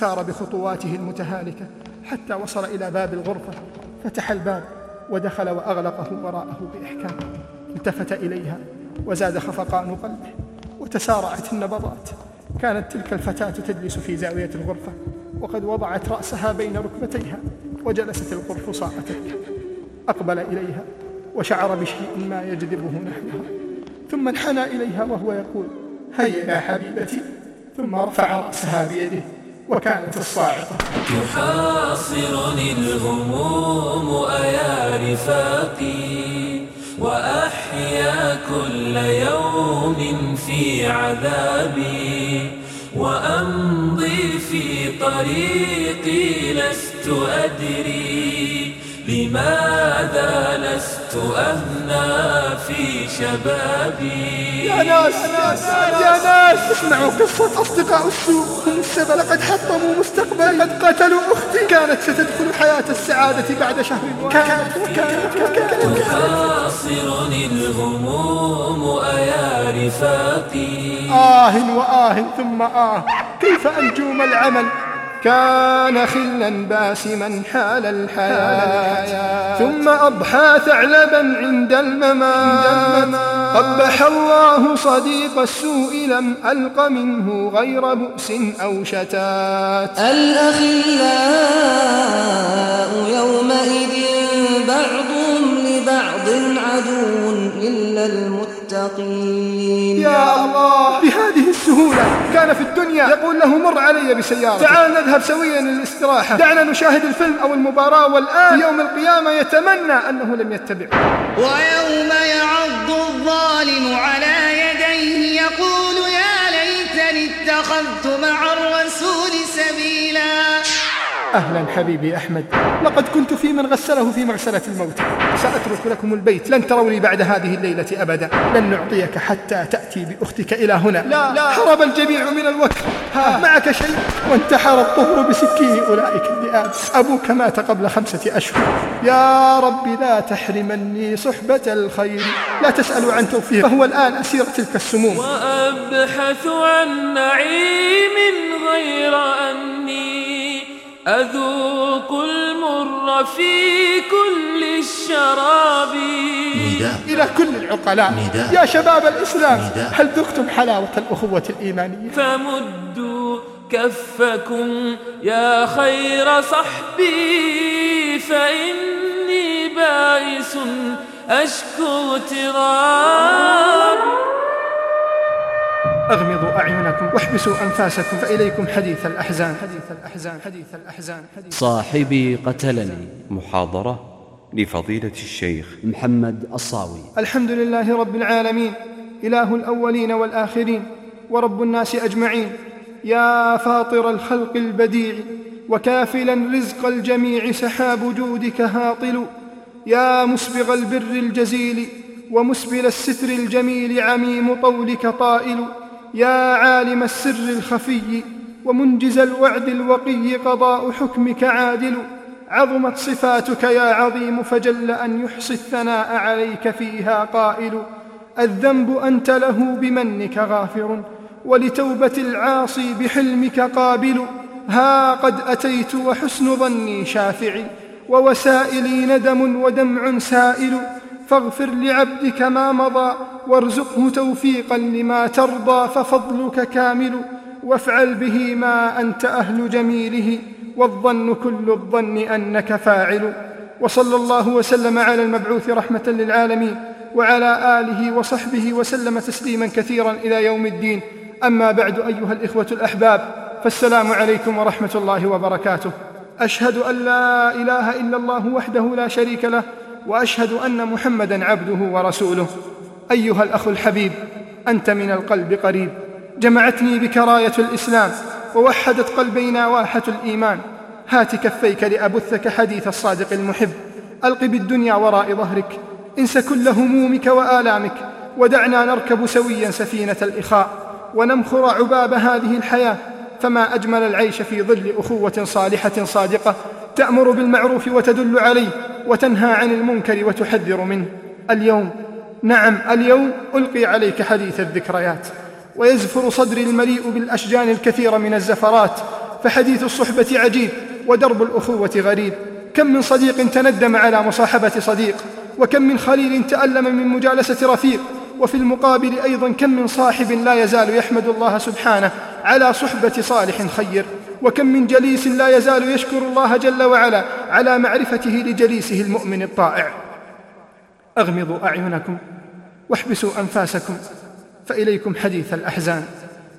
سار بخطواته المتهالكة حتى وصل إلى باب الغرفة فتح الباب ودخل وأغلقه وراءه بإحكام. التفت إليها وزاد خفقان قلبه وتسارعت النبضات. كانت تلك الفتاة تجلس في زاوية الغرفة وقد وضعت رأسها بين ركبتيها وجلست القرفصاء تبكي أقبل إليها وشعر بشيء ما يجذبه نحوها. ثم انحنى إليها وهو يقول هيا يا حبيبتي. ثم رفع رأسها بيده. وكانت الصاعقة. تحاصرني الهموم أيا رفاقي وأحيا كل يوم في عذابي وأمضي في طريقي لست أدري لماذا لست أهنى في شبابي؟ يا ناس يا ناس اسمعوا قصة أصدقاء السوء. هم السبب لقد حطموا مستقبلي قد قتلوا أختي. كانت ستدخل حياة السعادة بعد شهر واحد. كانت وكانت وكانت تحاصرني الهموم أيا رفاقي؟ آه وآه ثم آه. كيف أنجوم العمل كان خلا باسما حال الحياة. ثم أضحى ثعلبا عند الممات. قبح الله صديق السوء لم ألق منه غير بؤس أو شتات. الأخلاء يومئذ بعضهم لبعض عدو إلا المتقين. يا كان في الدنيا يقول له مر علي بسيارة. تعال نذهب سويا للاستراحة. دعنا نشاهد الفيلم أو المباراة والآن في يوم القيامة يتمنى أنه لم يتبع. ويوم يعض الظالم على يديه يقول يا ليتني اتخذت مع سبيلا أهلا حبيبي أحمد. لقد كنت في من غسله في مغسلة الموت. سأترك لكم البيت. لن تروني بعد هذه الليلة أبدا. لن نعطيك حتى تأتي بأختك إلى هنا. لا, لا. هرب الجميع من الوكر ها. معك شيء؟ وانتحر الطهر بسكين أولئك الذئاب. أبوك مات قبل خمسة أشهر. يا رب لا تحرمني صحبة الخير. لا تسألوا عن توفيق. فهو الآن أسير تلك السموم. وأبحث عن نعيم غير أني أذوق المر في كل الشراب. نداء. إلى كل العقلاء. نداء. يا شباب الإسلام نداء. هل ذقتم حلاوة الأخوة الإيمانية؟ فمدوا كفكم يا خير صحبي فإني بائس أشكو تراب أغمضوا أعينكم واحبسوا أنفاسكم فإليكم حديث الأحزان حديث الأحزان حديث الأحزان حديث صاحبي قتلني. محاضرة لفضيلة الشيخ محمد الصاوي. الحمد لله رب العالمين إله الأولين والآخرين ورب الناس أجمعين. يا فاطر الخلق البديع وكافلا رزق الجميع سحاب جودك هاطل. يا مسبغ البر الجزيل ومسبل الستر الجميل عميم طولك طائل. يا عالم السر الخفي ومنجز الوعد الوقي قضاء حكمك عادل عظمت صفاتك يا عظيم فجل أن يحصي الثناء عليك فيها قائل. الذنب أنت له بمنك غافر ولتوبة العاصي بحلمك قابل. ها قد أتيت وحسن ظني شافعي ووسائلي ندم ودمع سائل. فاغفر لعبدك ما مضى وارزقه توفيقا لما ترضى ففضلك كامل وافعل به ما أنت أهل جميله والظن كل الظن أنك فاعل وصلى الله وسلم على المبعوث رحمة للعالمين وعلى آله وصحبه وسلم تسليما كثيرا إلى يوم الدين أما بعد أيها الإخوة الأحباب فالسلام عليكم ورحمة الله وبركاته أشهد أن لا إله إلا الله وحده لا شريك له وأشهد أن محمدا عبده ورسوله. أيها الأخ الحبيب أنت من القلب قريب. جمعتني بك راية الإسلام ووحدت قلبينا واحه الإيمان. هات كفيك لأبثك حديث الصادق المحب. ألق بالدنيا وراء ظهرك. انس كل همومك وآلامك. ودعنا نركب سويا سفينة الإخاء. ونمخر عباب هذه الحياة. فما أجمل العيش في ظل أخوة صالحة صادقة. تأمر بالمعروف وتدل عليه وتنهى عن المنكر وتحذر منه. اليوم نعم اليوم ألقي عليك حديث الذكريات. ويزفر صدري المليء بالأشجان الكثير من الزفرات فحديث الصحبة عجيب ودرب الأخوة غريب. كم من صديق تندم على مصاحبة صديق وكم من خليل تألم من مجالسة رفيق. وفي المقابل أيضا كم من صاحب لا يزال يحمد الله سبحانه على صحبة صالح خير. وكم من جليس لا يزال يشكر الله جل وعلا على معرفته لجليسه المؤمن الطائع. أغمضوا أعينكم واحبسوا أنفاسكم فإليكم حديث الأحزان.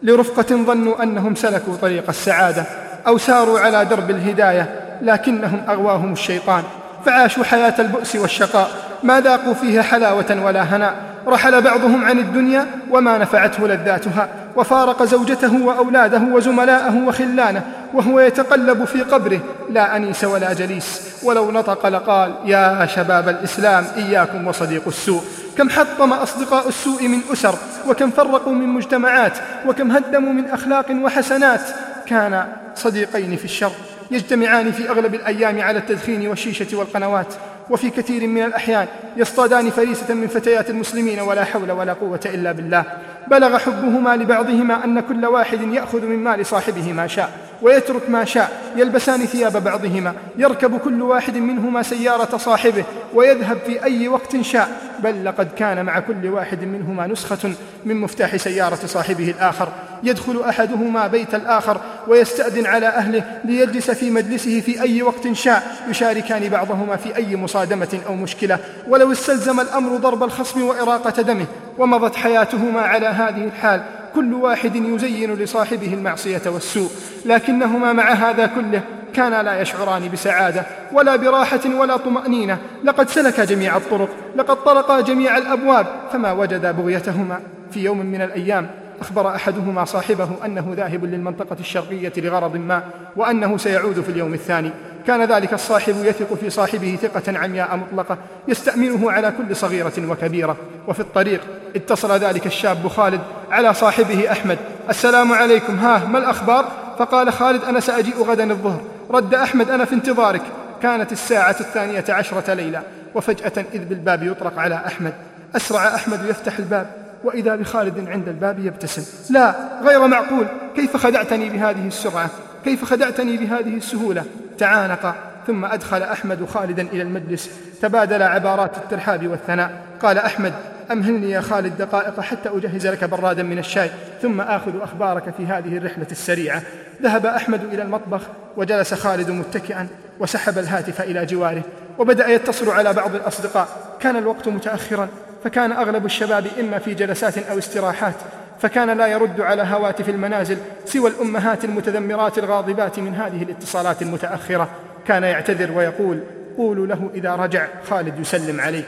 لرفقة ظنوا أنهم سلكوا طريق السعادة أو ساروا على درب الهداية لكنهم أغواهم الشيطان. فعاشوا حياة البؤس والشقاء. ما ذاقوا فيها حلاوة ولا هناء رحل بعضهم عن الدنيا وما نفعته لذاتها. وفارق زوجته وأولاده وزملاءه وخلانه وهو يتقلب في قبره لا أنيس ولا جليس ولو نطق لقال يا شباب الإسلام إياكم وصديق السوء. كم حطم أصدقاء السوء من أسر وكم فرقوا من مجتمعات وكم هدموا من أخلاق وحسنات. كان صديقين في الشر يجتمعان في أغلب الأيام على التدخين والشيشة والقنوات. وفي كثير من الأحيان يصطادان فريسة من فتيات المسلمين ولا حول ولا قوة إلا بالله. بلغ حبهما لبعضهما أن كل واحد يأخذ من مال صاحبه ما شاء. ويترك ما شاء يلبسان ثياب بعضهما يركب كل واحد منهما سيارة صاحبه ويذهب في أي وقت شاء. بل لقد كان مع كل واحد منهما نسخة من مفتاح سيارة صاحبه الآخر. يدخل أحدهما بيت الآخر ويستأذن على أهله ليجلس في مجلسه في أي وقت شاء. يشاركان بعضهما في أي مصادمة أو مشكلة. ولو استلزم الأمر ضرب الخصم وإراقة دمه ومضت حياتهما على هذه الحال. كل واحد يزين لصاحبه المعصية والسوء لكنهما مع هذا كله كانا لا يشعران بسعادة ولا براحة ولا طمأنينة. لقد سلكا جميع الطرق لقد طرقا جميع الأبواب فما وجدا بغيتهما. في يوم من الأيام أخبر أحدهما صاحبه أنه ذاهب للمنطقة الشرقية لغرض ما وأنه سيعود في اليوم الثاني. كان ذلك الصاحب يثق في صاحبه ثقة عمياء مطلقة يستأمنه على كل صغيرة وكبيرة. وفي الطريق اتصل ذلك الشاب خالد على صاحبه أحمد. السلام عليكم ها ما الأخبار؟ فقال خالد أنا سأجيء غدا الظهر. رد أحمد أنا في انتظارك. كانت الساعة الثانية عشرة ليلة وفجأة إذ بالباب يطرق على أحمد. أسرع أحمد يفتح الباب وإذا بخالد عند الباب يبتسم. لا غير معقول. كيف خدعتني بهذه السرعة؟ كيف خدعتني بهذه السهولة؟ تعانق ثم أدخل أحمد خالدا إلى المجلس تبادل عبارات الترحاب والثناء. قال أحمد أمهلني يا خالد دقائق حتى أجهز لك برادا من الشاي ثم آخذ أخبارك في هذه الرحلة السريعة. ذهب أحمد إلى المطبخ وجلس خالد متكئا وسحب الهاتف إلى جواره وبدأ يتصل على بعض الأصدقاء. كان الوقت متأخرا فكان أغلب الشباب إما في جلسات أو استراحات فكان لا يرد على هواتف المنازل سوى الأمهات المتذمرات الغاضبات من هذه الاتصالات المتأخرة. كان يعتذر ويقول قولوا له إذا رجع خالد يسلم عليك.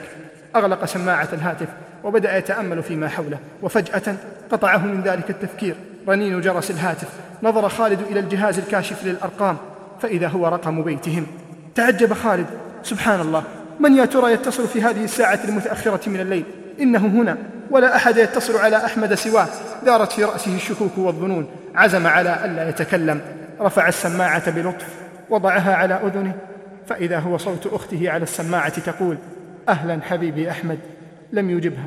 أغلق سماعة الهاتف وبدأ يتأمل فيما حوله وفجأة قطعه من ذلك التفكير. رنين جرس الهاتف نظر خالد إلى الجهاز الكاشف للأرقام فإذا هو رقم بيتهم. تعجب خالد سبحان الله من يا ترى يتصل في هذه الساعة المتأخرة من الليل؟ إنه هنا. ولا أحد يتصل على أحمد سواه. دارت في رأسه الشكوك والظنون. عزم على ألا يتكلم. رفع السماعة بلطف. وضعها على أذنه. فإذا هو صوت أخته على السماعة تقول أهلا حبيبي أحمد. لم يجبها.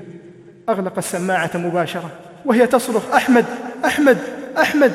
أغلق السماعة مباشرة. وهي تصرخ أحمد أحمد أحمد.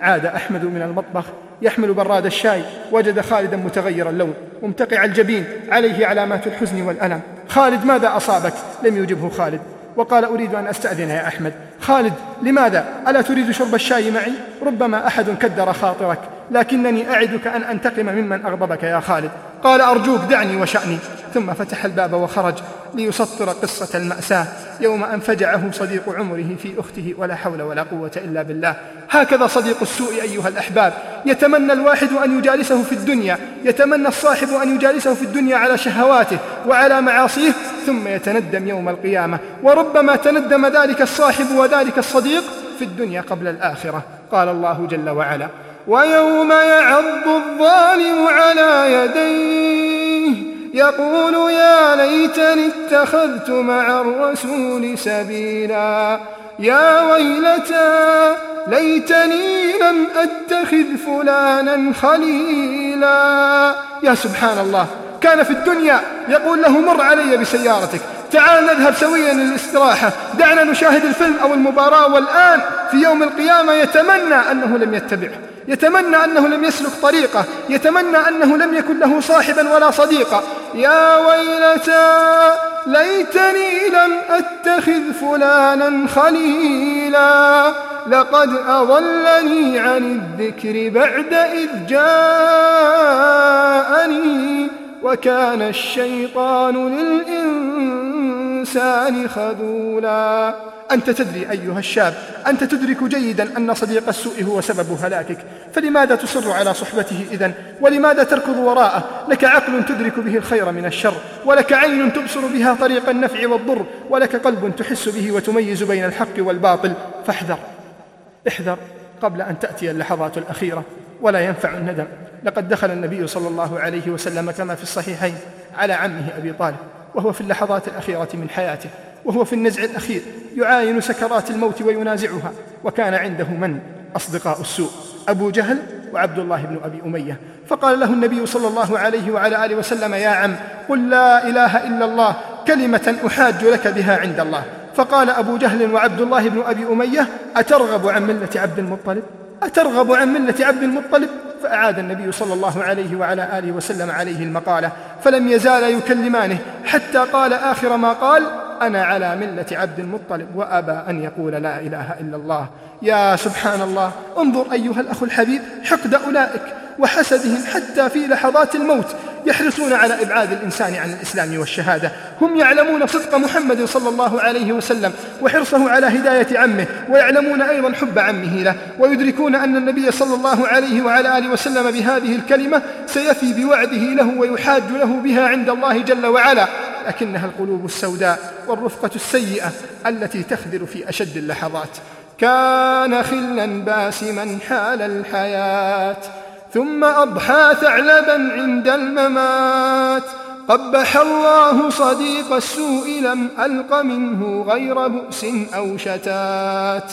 عاد أحمد من المطبخ. يحمل براد الشاي. وجد خالدا متغير اللون. ممتقع الجبين. عليه علامات الحزن والألم. خالد ماذا أصابك؟ لم يجبه خالد. وقال أريد أن أستأذن يا أحمد. خالد لماذا؟ ألا تريد شرب الشاي معي؟ ربما أحد كدر خاطرك لكنني أعدك أن أنتقم ممن أغضبك يا خالد. قال أرجوك دعني وشأني. ثم فتح الباب وخرج. ليسطر قصة المأساة يوم أن فجعه صديق عمره في أخته ولا حول ولا قوة إلا بالله. هكذا صديق السوء أيها الأحباب. يتمنى الواحد أن يجالسه في الدنيا يتمنى الصاحب أن يجالسه في الدنيا على شهواته وعلى معاصيه ثم يتندم يوم القيامة. وربما تندم ذلك الصاحب وذلك الصديق في الدنيا قبل الآخرة. قال الله جل وعلا ويوم يعض الظالم على يديه يقول يا ليتني اتخذت مع الرسول سبيلا. يا ويلتى ليتني لم أتخذ فلانا خليلا. يا سبحان الله كان في الدنيا يقول له مر علي بسيارتك. تعال نذهب سويا للاستراحة. دعنا نشاهد الفيلم أو المباراة والآن في يوم القيامة يتمنى أنه لم يتبعه. يتمنى أنه لم يسلك طريقه يتمنى أنه لم يكن له صاحبا ولا صديقا. يا ويلتى ليتني لم أتخذ فلانا خليلا. لقد أضلني عن الذكر بعد إذ جاءني وكان الشيطان للإنسان خذولا. أنت تدري أيها الشاب أنت تدرك جيدا أن صديق السوء هو سبب هلاكك. فلماذا تصر على صحبته إذن؟ ولماذا تركض وراءه؟ لك عقل تدرك به الخير من الشر ولك عين تبصر بها طريق النفع والضر ولك قلب تحس به وتميز بين الحق والباطل. فاحذر. احذر قبل أن تأتي اللحظات الأخيرة ولا ينفع الندم. لقد دخل النبي صلى الله عليه وسلم كما في الصحيحين على عمه أبي طالب. وهو في اللحظات الأخيرة من حياته وهو في النزع الأخير يعاين سكرات الموت وينازعها وكان عنده من؟ أصدقاء السوء أبو جهل وعبد الله بن أبي أمية. فقال له النبي صلى الله عليه وعلى آله وسلم يا عم قل لا إله إلا الله كلمة أحاج لك بها عند الله. فقال أبو جهل وعبد الله بن أبي أمية أترغب عن ملة عبد المطلب؟ أترغب عن ملة عبد المطلب؟ فأعاد النبي صلى الله عليه وعلى آله وسلم عليه المقالة فلم يزالا يكلمانه حتى قال آخر ما قال أنا على ملة عبد المطلب وأبى أن يقول لا إله إلا الله. يا سبحان الله انظر أيها الأخ الحبيب حقد أولئك. وحسدهم حتى في لحظات الموت يحرصون على إبعاد الإنسان عن الإسلام والشهادة. هم يعلمون صدق محمد صلى الله عليه وسلم وحرصه على هداية عمه ويعلمون أيضا حب عمه له ويدركون أن النبي صلى الله عليه وعلى آله وسلم بهذه الكلمة سيفي بوعده له ويحاج له بها عند الله جل وعلا. لكنها القلوب السوداء والرفقة السيئة التي تخذل في أشد اللحظات. كان خلا باسما حال الحياة. ثم أضحى ثعلبا عند الممات. قبح الله صديق السوء لم ألق منه غير بؤس أو شتات.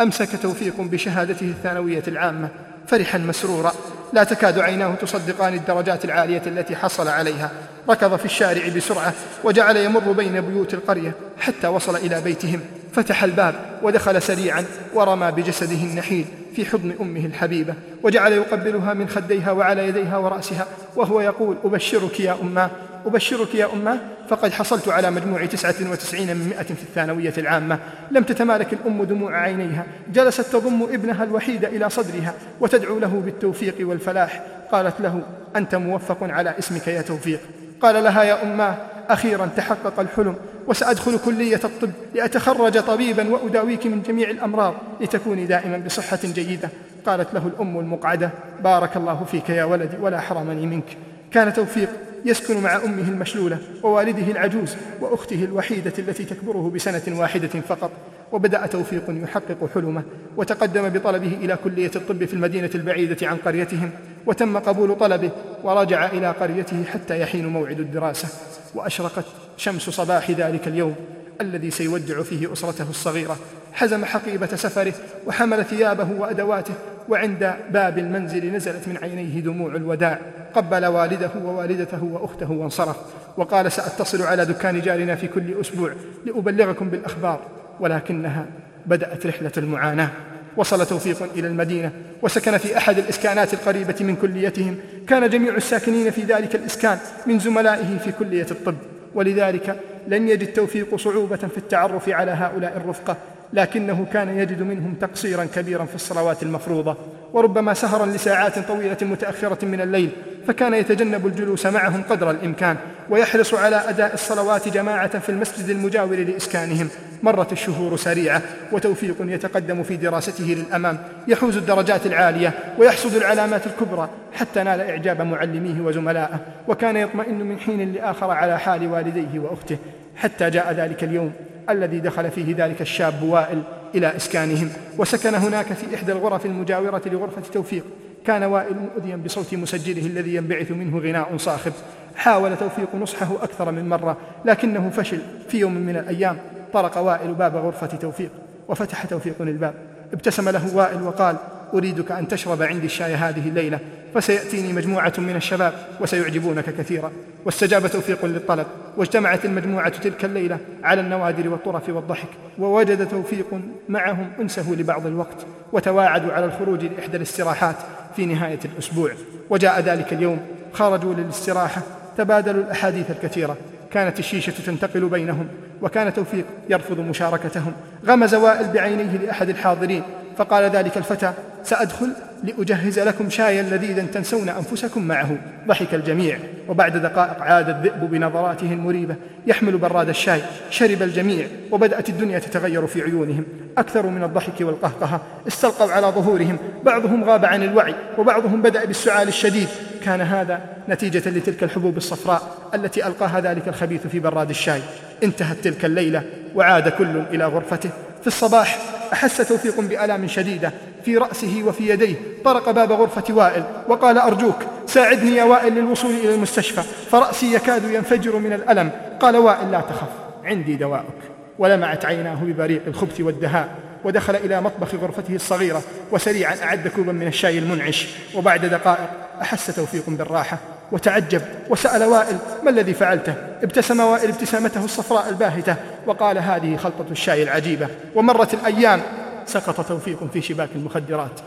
أمسك توفيق بشهادته الثانوية العامة فرحا مسرورا. لا تكاد عيناه تصدقان الدرجات العالية التي حصل عليها. ركض في الشارع بسرعة وجعل يمر بين بيوت القرية حتى وصل إلى بيتهم. فتح الباب ودخل سريعا ورمى بجسده النحيل في حضن أمه الحبيبة وجعل يقبلها من خديها وعلى يديها ورأسها وهو يقول أبشرك يا أماه أبشرك يا أماه فقد حصلت على مجموع تسعة وتسعين من مئة في الثانوية العامة لم تتمالك الأم دموع عينيها جلست تضم ابنها الوحيد إلى صدرها وتدعو له بالتوفيق والفلاح قالت له أنت موفق على اسمك يا توفيق. قال لها يا أماه أخيرا تحقق الحلم وسأدخل كلية الطب لأتخرج طبيبا وأداويك من جميع الأمراض لتكوني دائما بصحة جيدة. قالت له الأم المقعدة بارك الله فيك يا ولدي ولا حرمني منك. كان توفيق يسكن مع أمه المشلولة ووالده العجوز وأخته الوحيدة التي تكبره بسنة واحدة فقط. وبدأ توفيق يحقق حلمه وتقدم بطلبه إلى كلية الطب في المدينة البعيدة عن قريتهم وتم قبول طلبه ورجع إلى قريته حتى يحين موعد الدراسة. وأشرقت شمس صباح ذلك اليوم الذي سيودع فيه أسرته الصغيرة. حزم حقيبة سفره وحمل ثيابه وأدواته وعند باب المنزل نزلت من عينيه دموع الوداع. قبل والده ووالدته وأخته وانصرف. وقال سأتصل على دكان جارنا في كل أسبوع لأبلغكم بالأخبار ولكنها بدأت رحلة المعاناة. وصل توفيق إلى المدينة وسكن في أحد الإسكانات القريبة من كليتهم. كان جميع الساكنين في ذلك الإسكان من زملائه في كلية الطب ولذلك لم يجد توفيق صعوبة في التعرف على هؤلاء الرفقة لكنه كان يجد منهم تقصيرا كبيرا في الصلوات المفروضة. وربما سهرا لساعات طويلة متأخرة من الليل فكان يتجنب الجلوس معهم قدر الإمكان ويحرص على أداء الصلوات جماعة في المسجد المجاور لإسكانهم. مرت الشهور سريعة وتوفيق يتقدم في دراسته للأمام. يحوز الدرجات العالية ويحصد العلامات الكبرى حتى نال إعجاب معلميه وزملائه. وكان يطمئن من حين لآخر على حال والديه وأخته حتى جاء ذلك اليوم الذي دخل فيه ذلك الشاب وائل إلى إسكانهم. وسكن هناك في إحدى الغرف المجاورة لغرفة توفيق. كان وائل مؤذيا بصوت مسجله الذي ينبعث منه غناء صاخب. حاول توفيق نصحه أكثر من مرة لكنه فشل في يوم من الأيام. طرق وائل باب غرفة توفيق وفتح توفيق الباب ابتسم له وائل وقال أريدك أن تشرب عندي الشاي هذه الليلة فسيأتيني مجموعة من الشباب وسيعجبونك كثيرا. واستجاب توفيق للطلب واجتمعت المجموعة تلك الليلة على النوادر والطرف والضحك ووجد توفيق معهم أنسه لبعض الوقت وتواعدوا على الخروج لإحدى الاستراحات في نهاية الأسبوع. وجاء ذلك اليوم خرجوا للاستراحة تبادلوا الأحاديث الكثيرة كانت الشيشة تنتقل بينهم وكان توفيق يرفض مشاركتهم. غمز وائل بعينيه لأحد الحاضرين فقال ذلك الفتى سأدخل لأجهز لكم شايا لذيذا تنسون أنفسكم معه. ضحك الجميع وبعد دقائق عاد الذئب بنظراته المريبة. يحمل براد الشاي شرب الجميع وبدأت الدنيا تتغير في عيونهم. أكثر من الضحك والقهقهة استلقوا على ظهورهم. بعضهم غاب عن الوعي وبعضهم بدأ بالسعال الشديد كان هذا نتيجة لتلك الحبوب الصفراء التي ألقاها ذلك الخبيث في براد الشاي؟ انتهت تلك الليلة وعاد كل إلى غرفته. في الصباح أحس توفيق بألام شديدة في رأسه وفي يديه. طرق باب غرفة وائل وقال أرجوك ساعدني يا وائل للوصول إلى المستشفى. فرأسي يكاد ينفجر من الألم. قال وائل لا تخف عندي دواؤك. ولمعت عيناه ببريق الخبث والدهاء ودخل إلى مطبخ غرفته الصغيرة. وسريعا أعد كوبا من الشاي المنعش. وبعد دقائق أحس توفيق بالراحة. وتعجب وسأل وائل ما الذي فعلته؟ ابتسم وائل ابتسامته الصفراء الباهتة وقال هذه خلطة الشاي العجيبة ومرت الأيام. سقط توفيق في شباك المخدرات.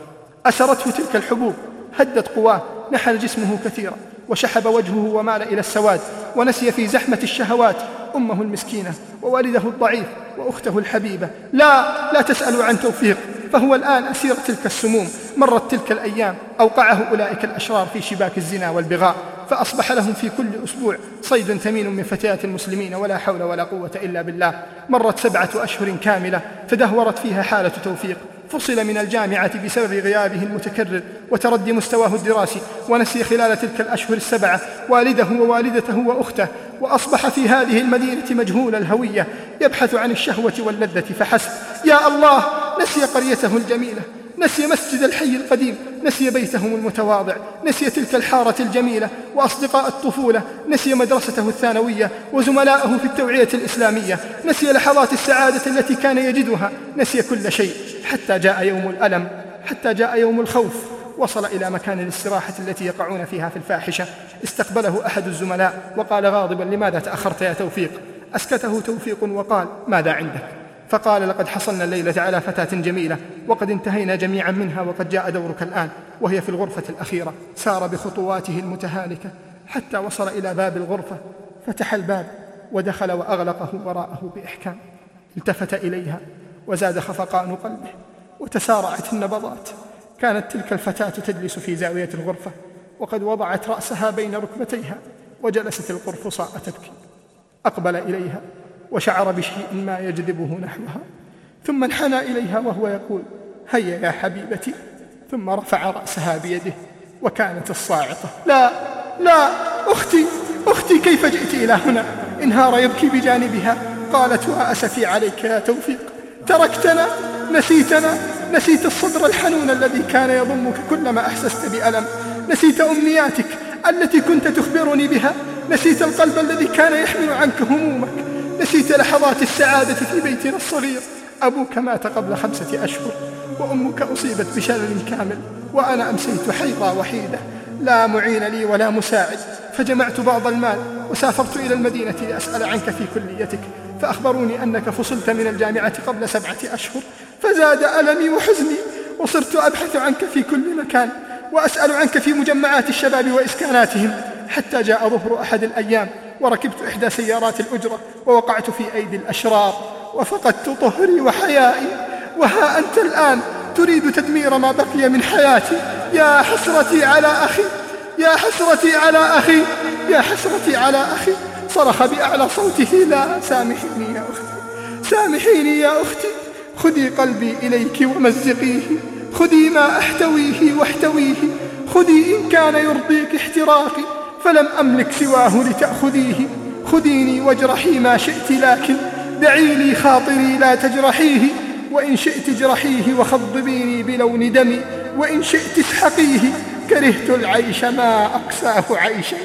أسرته تلك الحبوب هدت قواه نحل جسمه كثيرا وشحب وجهه ومال إلى السواد ونسي في زحمة الشهوات أمه المسكينة ووالده الضعيف وأخته الحبيبة. لا لا تسألوا عن توفيق فهو الآن أسير تلك السموم مرت تلك الأيام أوقعه أولئك الأشرار في شباك الزنا والبغاء. فأصبح لهم في كل أسبوع صيد ثمين من فتيات المسلمين ولا حول ولا قوة إلا بالله. مرت سبعة أشهر كاملة تدهورت فيها حالة توفيق. فصل من الجامعة بسبب غيابه المتكرر وتردي مستواه الدراسي ونسي خلال تلك الأشهر السبعة والده ووالدته وأخته. وأصبح في هذه المدينة مجهول الهوية يبحث عن الشهوة واللذة فحسب. يا الله نسي قريته الجميلة. نسي مسجد الحي القديم نسي بيتهم المتواضع نسي تلك الحارة الجميلة وأصدقاء الطفولة نسي مدرسته الثانوية وزملاءه في التوعية الإسلامية نسي لحظات السعادة التي كان يجدها نسي كل شيء حتى جاء يوم الألم حتى جاء يوم الخوف وصل إلى مكان الاستراحة التي يقعون فيها في الفاحشة. استقبله أحد الزملاء وقال غاضبا لماذا تأخرت يا توفيق؟ أسكته توفيق وقال ماذا عندك؟ فقال لقد حصلنا الليلة على فتاة جميلة وقد انتهينا جميعا منها وقد جاء دورك الآن وهي في الغرفة الأخيرة. سار بخطواته المتهالكة حتى وصل إلى باب الغرفة فتح الباب ودخل وأغلقه وراءه بإحكام. التفت إليها وزاد خفقان قلبه وتسارعت النبضات. كانت تلك الفتاة تجلس في زاوية الغرفة وقد وضعت رأسها بين ركبتيها وجلست القرفصاء تبكي. أقبل إليها وشعر بشيء ما يجذبه نحوها ثم انحنى إليها وهو يقول هيا يا حبيبتي. ثم رفع رأسها بيده وكانت الصاعقة لا لا أختي أختي كيف جئت إلى هنا؟ انهار يبكي بجانبها قالت وأسفي عليك يا توفيق تركتنا نسيتنا نسيت الصدر الحنون الذي كان يضمك كلما أحسست بألم نسيت أمنياتك التي كنت تخبرني بها نسيت القلب الذي كان يحمل عنك همومك نسيت لحظات السعادة في بيتنا الصغير. أبوك مات قبل خمسة أشهر وأمك أصيبت بشلل كامل وأنا أمسيت حيضة وحيدة. لا معين لي ولا مساعد. فجمعت بعض المال وسافرت إلى المدينة لأسأل عنك في كليتك. فأخبروني أنك فصلت من الجامعة قبل سبعة أشهر. فزاد ألمي وحزني وصرت أبحث عنك في كل مكان وأسأل عنك في مجمعات الشباب وإسكاناتهم حتى جاء ظهر أحد الأيام. وركبت إحدى سيارات الأجرة ووقعت في أيدي الأشرار وفقدت طهري وحيائي. وها أنت الآن تريد تدمير ما بقي من حياتي؟ يا حسرتي على أخي يا حسرتي على أخي يا حسرتي على أخي. صرخ بأعلى صوته لا سامحيني يا أختي سامحيني يا أختي. خذي قلبي إليك ومزقيه خذي ما أحتويه واحتويه خذي إن كان يرضيك احتراقي. فلم أملك سواه لتأخذيه. خذيني واجرحي ما شئت لكن دعي لي خاطري لا تجرحيه. وإن شئت اجرحيه وخضبيني بلون دمي. وإن شئت اسحقيه كرهت العيش ما أقساه عيشا.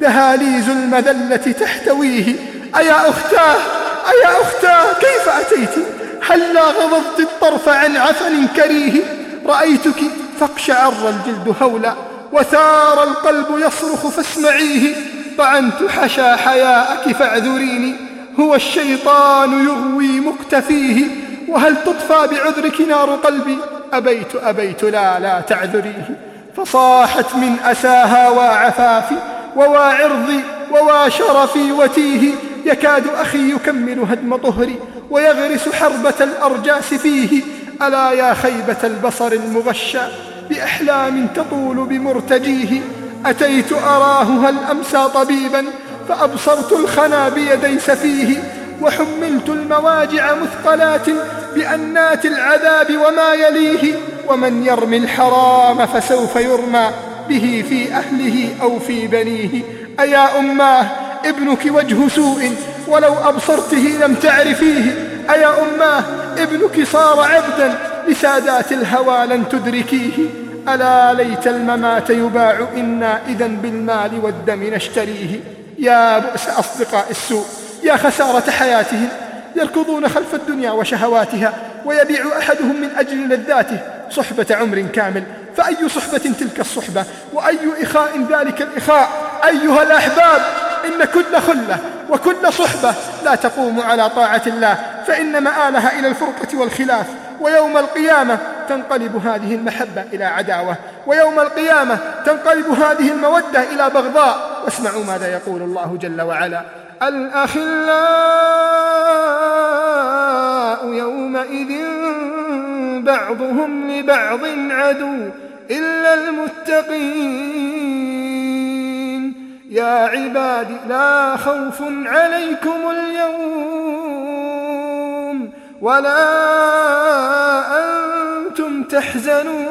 دهاليز المذلة تحتويه. أيا أختاه أيا أختاه كيف أتيت؟ هلا غضضت الطرف عن عفن كريه؟ رأيتك فاقشعر الجلد هولا. وثار القلب يصرخ فاسمعيه طعنت حشا حياءك فاعذريني. هو الشيطان يغوي مكتفيه وهل تطفى بعذرك نار قلبي؟ أبيت أبيت لا لا تعذريه. فصاحت من أساها وعفافي ووا عرضي ووا شرفي وتيه. يكاد أخي يكمل هدم طهري ويغرس حربة الأرجاس فيه. ألا يا خيبة البصر المغشى؟ بأحلام تطول بمرتجيه أتيت أراه هل أمسى طبيبا فأبصرت الخنا بيدي سفيه وحملت المواجع مثقلات بأنات العذاب وما يليه ومن يرمي الحرام فسوف يرمى به في أهله أو في بنيه. أيا أماه ابنك وجه سوء ولو أبصرته لم تعرفيه. أيا أماه ابنك صار عبدا لسادات الهوى لن تدركيه. ألا ليت الممات يباع إنا إذا بالمال والدم نشتريه. يا بؤس أصدقاء السوء يا خسارة حياتهم يركضون خلف الدنيا وشهواتها ويبيع أحدهم من أجل لذاته صحبة عمر كامل. فأي صحبة تلك الصحبة؟ وأي إخاء ذلك الإخاء؟ أيها الأحباب إن كل خلة وكل صحبة لا تقوم على طاعة الله فإن مآلها إلى الفرقة والخلاف. ويوم القيامة تنقلب هذه المحبة إلى عداوة ويوم القيامة تنقلب هذه المودة إلى بغضاء. واسمعوا ماذا يقول الله جل وعلا الأخلاء يومئذ بعضهم لبعض عدو إلا المتقين. يا عباد لا خوف عليكم اليوم. ولا أنتم تحزنون.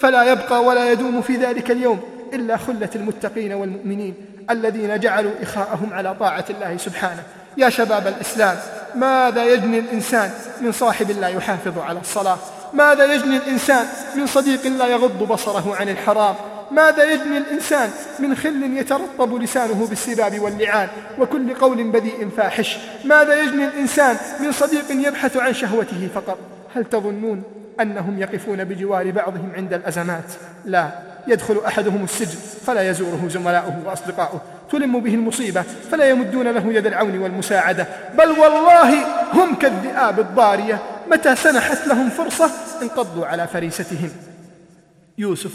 فلا يبقى ولا يدوم في ذلك اليوم إلا خلة المتقين والمؤمنين الذين جعلوا إخاءهم على طاعة الله سبحانه. يا شباب الإسلام ماذا يجني الإنسان من صاحب لا يحافظ على الصلاة؟ ماذا يجني الإنسان من صديق لا يغض بصره عن الحرام؟ ماذا يجني الإنسان من خل يترطب لسانه بالسباب واللعان وكل قول بذيء فاحش؟ ماذا يجني الإنسان من صديق يبحث عن شهوته فقط؟ هل تظنون أنهم يقفون بجوار بعضهم عند الأزمات؟ لا يدخل أحدهم السجن فلا يزوره زملاؤه وأصدقاؤه. تلم به المصيبة فلا يمدون له يد العون والمساعدة. بل والله هم كالذئاب الضارية. متى سنحت لهم فرصة؟ انقضوا على فريستهم. يوسف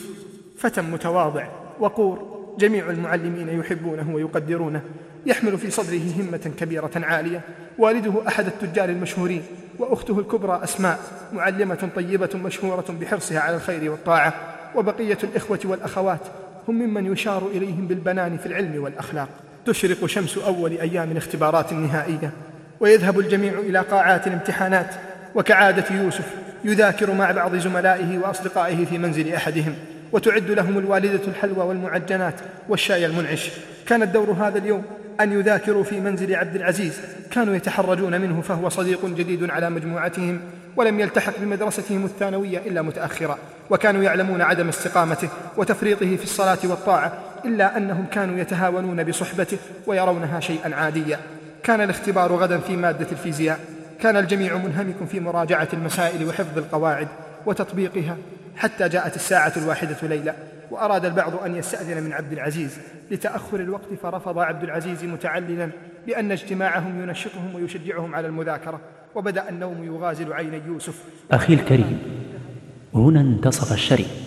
فتى متواضع وقور. جميع المعلمين يحبونه ويقدرونه. يحمل في صدره همة كبيرة عالية. والده أحد التجار المشهورين وأخته الكبرى أسماء معلمة طيبة مشهورة بحرصها على الخير والطاعة. وبقية الإخوة والأخوات هم ممن يشار إليهم بالبنان في العلم والأخلاق. تشرق شمس أول أيام الاختبارات النهائية. ويذهب الجميع إلى قاعات الامتحانات. وكعادة يوسف يذاكر مع بعض زملائه وأصدقائه في منزل أحدهم. وتعد لهم الوالدة الحلوى والمعجنات والشاي المنعش. كان الدور هذا اليوم أن يذاكروا في منزل عبد العزيز. كانوا يتحرجون منه فهو صديق جديد على مجموعتهم ولم يلتحق بمدرستهم الثانوية إلا متأخرا. وكانوا يعلمون عدم استقامته وتفريطه في الصلاة والطاعة إلا أنهم كانوا يتهاونون بصحبته ويرونها شيئا عاديا. كان الاختبار غدا في مادة الفيزياء. كان الجميع منهمك في مراجعة المسائل وحفظ القواعد وتطبيقها. حتى جاءت الساعة الواحدة ليلة وأراد البعض أن يستأذن من عبد العزيز لتأخر الوقت فرفض عبد العزيز متعللا بأن اجتماعهم ينشطهم ويشجعهم على المذاكرة وبدأ النوم يغازل عيني يوسف. أخي الكريم هنا انتصف الشريط